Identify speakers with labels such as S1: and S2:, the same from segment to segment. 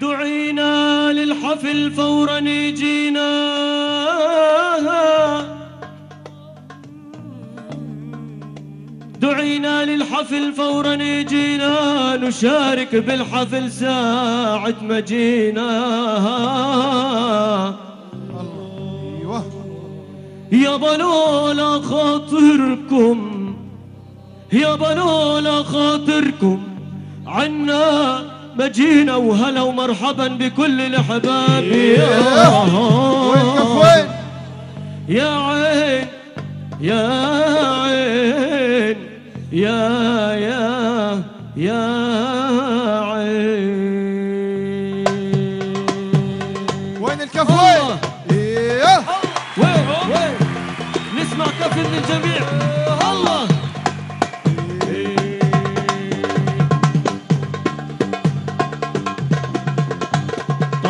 S1: دعينا للحفل فورا يجينا. دعينا للحفل فورا يجينا. نشارك بالحفل ساعة ما جينا
S2: أيوه.
S1: يا بلولا خاطركم يا بلولا خاطركم. عنا مجينا وهلا ومرحبا بكل الأحباب. يا
S2: وين؟
S1: يا عين يا عين يا يا يا عين.
S2: وين الكف وين؟ إيه.
S1: وين؟ وين؟ نسمع كف من الجميع.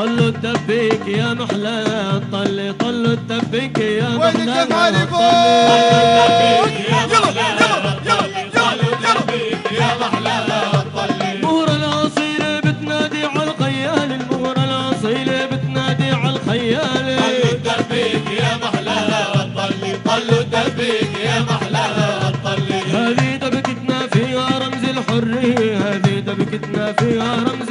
S1: طلوا الدبيك يا محلى طلي طلوا الدبيك يا محلى.
S2: يلا يلا يلا
S1: المهرة الأصيلة بتنادي على الخيال المهرة الأصيلة بتنادي على الخيال. هذه دبكتنا فيها رمز الحرية هذه دبكتنا فيها رمز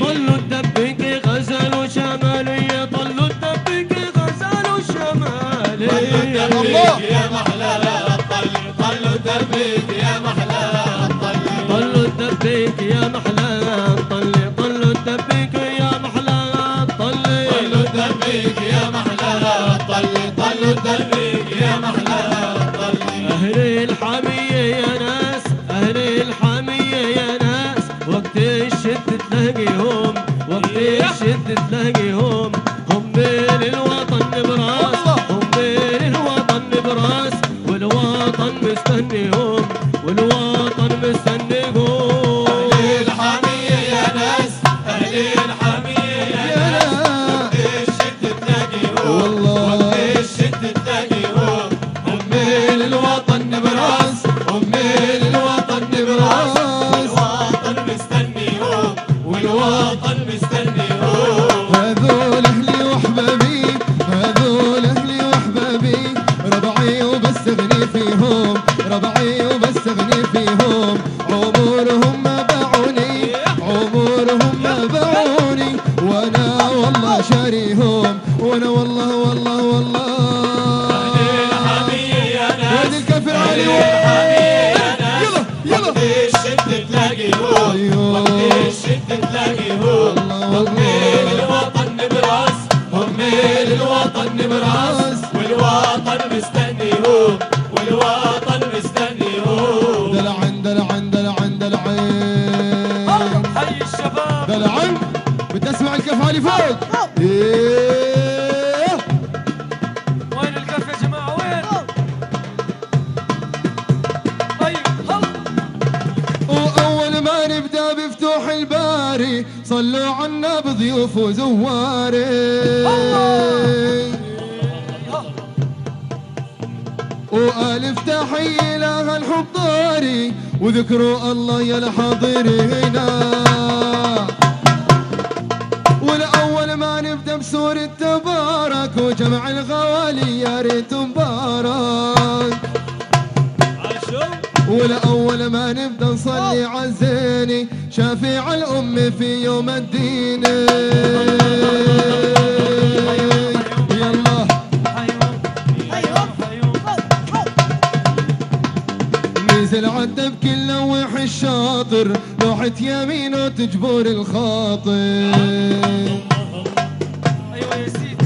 S2: जिद लगे हो Amen. عنا بضيوف وزواري وألف تحية لها الحضاري وذكروا الله يا الحاضرين. والأول ما نبدأ بسورة تبارك وجمع الغوالي يا ريت مبارك. والأول ما نبدأ نصلي عالزيني شافع الأم في يوم الدين. يلا. نزل عدى بكل لوح الشاطر لوحة يمينه تجبر الخاطر.
S1: أيوه يا سيدي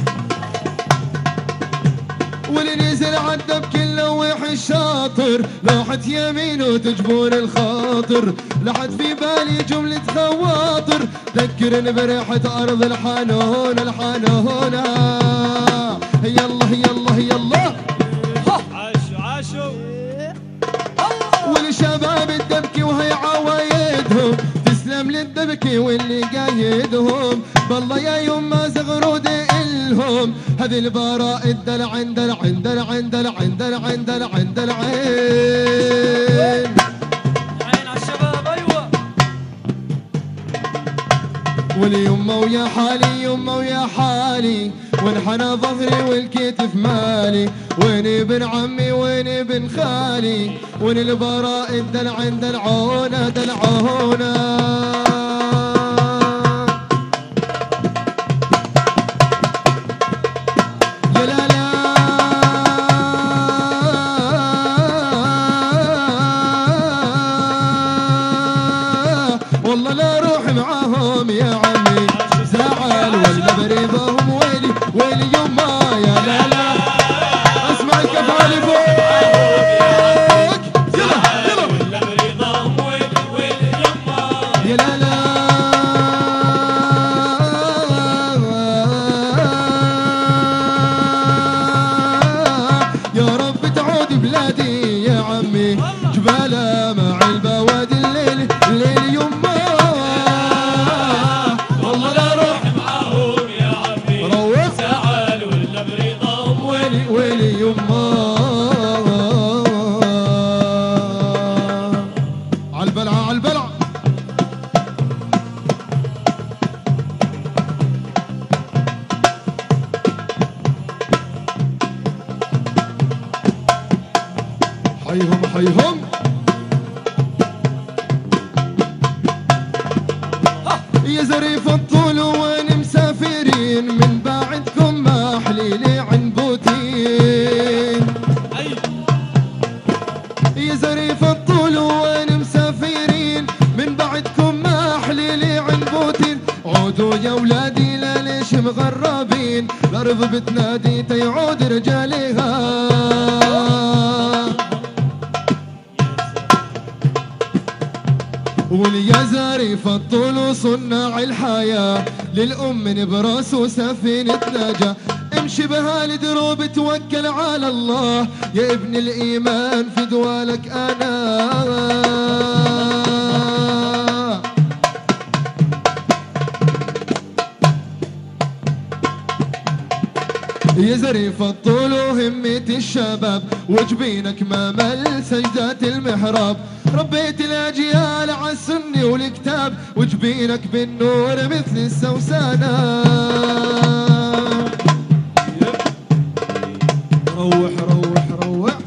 S2: واللي نزل عدى بكل لوح الشاطر لوحة يمين وتجبر الخاطر. لحد في بالي جملة خواطر. ذكرني بريحة أرض الحنون الحنونة يلا يلا يلا.
S3: عاشوا عاشوا
S2: والشباب الدبكي وهي عوايدهم. تسلم للدبكي واللي قايدهم. بالله يا يما زغرود إلهم. هذه البراء الدلع دلع دلع دلع دلع دلع دلع عين واليمة ويا حالي يمة ويا حالي وانحنى ظهري والكتف مالي؟ وين ابن عمي وين ابن خالي؟ وين البراء الدلع دلعونا دلعونا. يا عمي زعل ولا بريضهم ويلي ويلي يما يا الحياة للأم من برأس وسفينة نجاة امشي بهالدروب توكل على الله. يا ابن الإيمان في دوالك أنا. يا زريف الطول وهمة الشباب. وجبينك ما مل سجدات المحراب. ربيت الأجيال على السن والكتاب وجبينك بالنور مثل السوسانة. روح روح روح.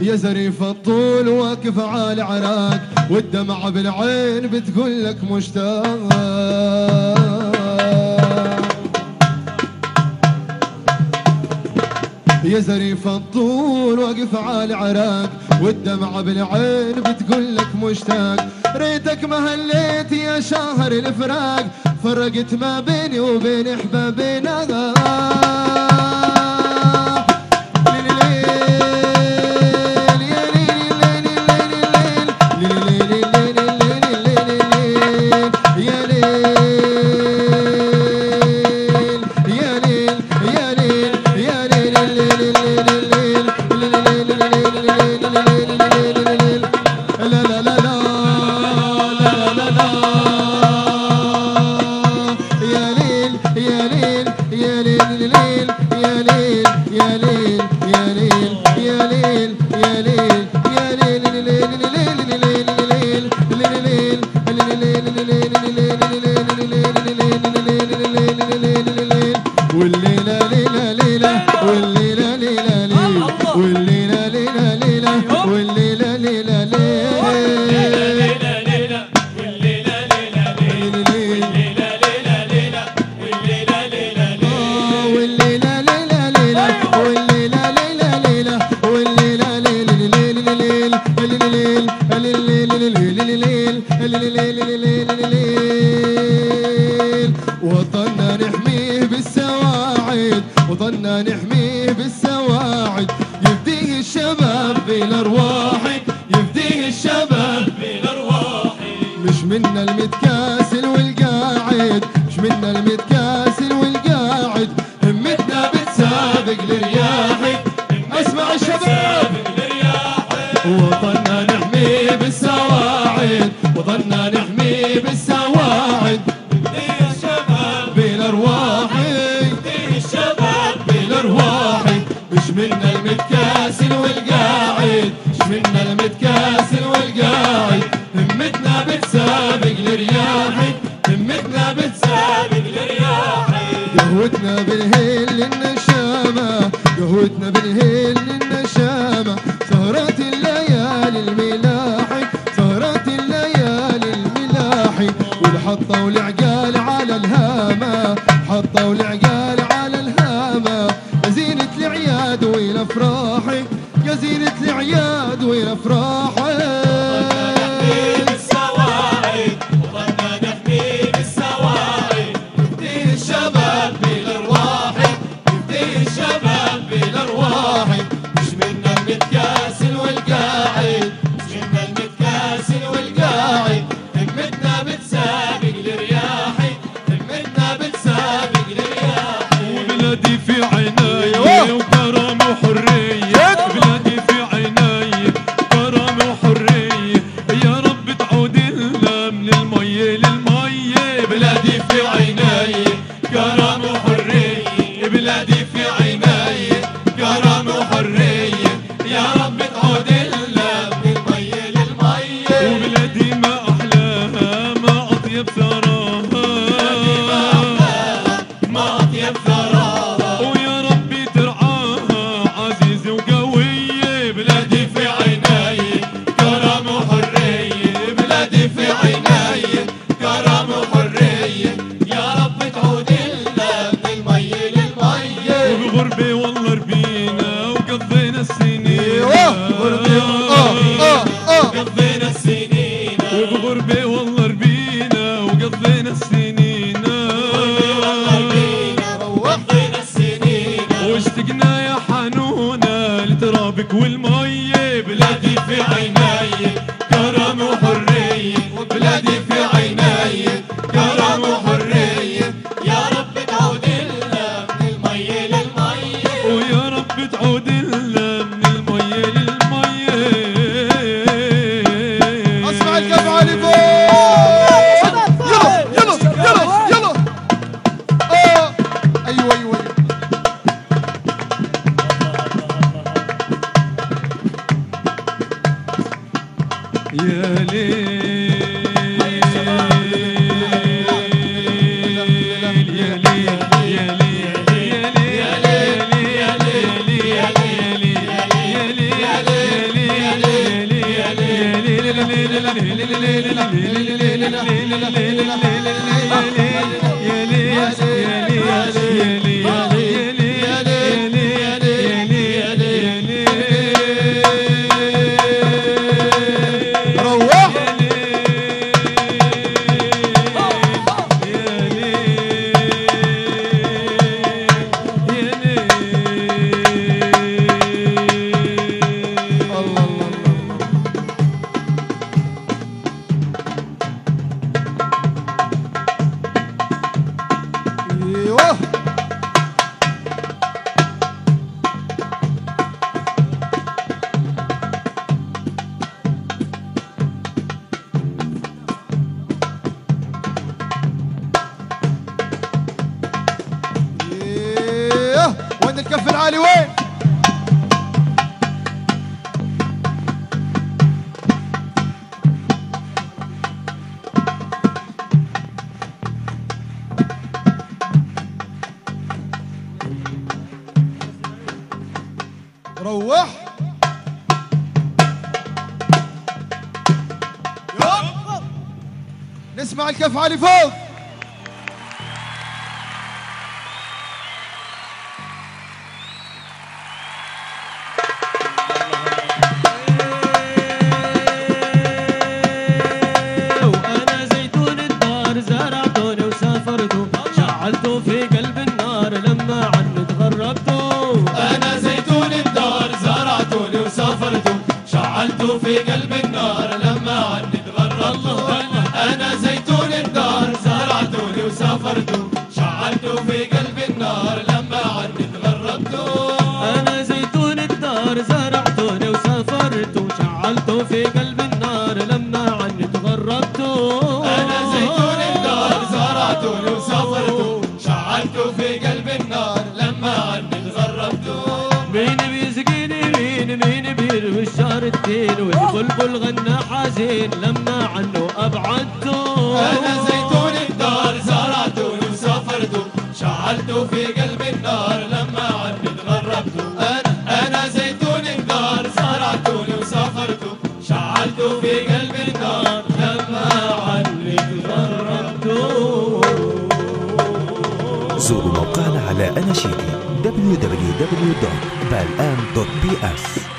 S2: يا زريف الطول واقف على العراق والدمعة بالعين بتقول لك مشتاق. يا زريف الطول واقف على العراق والدمعة بالعين بتقول لك مشتاق. ريتك ما هليت يا شهر الفراق فرقت ما بيني وبين احبابنا نحميه بالسواعد يفديه الشباب بالارواح مش منا المتكاسل والقاعد مش منا المتكاسل منا المتكاسل والقاعد همتنا بتسابق لرياحك همتنا بتسابق قهوتنا بالهيل النشامة قهوتنا بالهيل النشامة سهرات الليالي الملاحي سهرات الليالي الملاحي. والحطة والعقال على الهامة حطة والعقال
S3: poeira frouxa. بلادي يا ليل يا ليل يا ليل ليل ليل يا ليل
S2: نسمع الكف علي فوق. الدار زرعتوني في قلب النار لما
S1: عنه أنا الدار زرعتوني في قلب النار لما عنه شعلته في قلبي النار لما أنا الدار
S4: شعلته في قلبي النار لما أنا الدار شعلته في قلبي النار لما
S1: مين بيسقيني؟ مين مين بيروي والبلبل غنى حزين لما عنه أبعدته
S4: أنا زي شعلته في قلب النار لما عني تغربته أنا أنا زيتون النار زرعته وسافرته شعلته في قلب النار لما عني تغربته
S5: زوروا موقعنا على أناشيدي www.balan.ps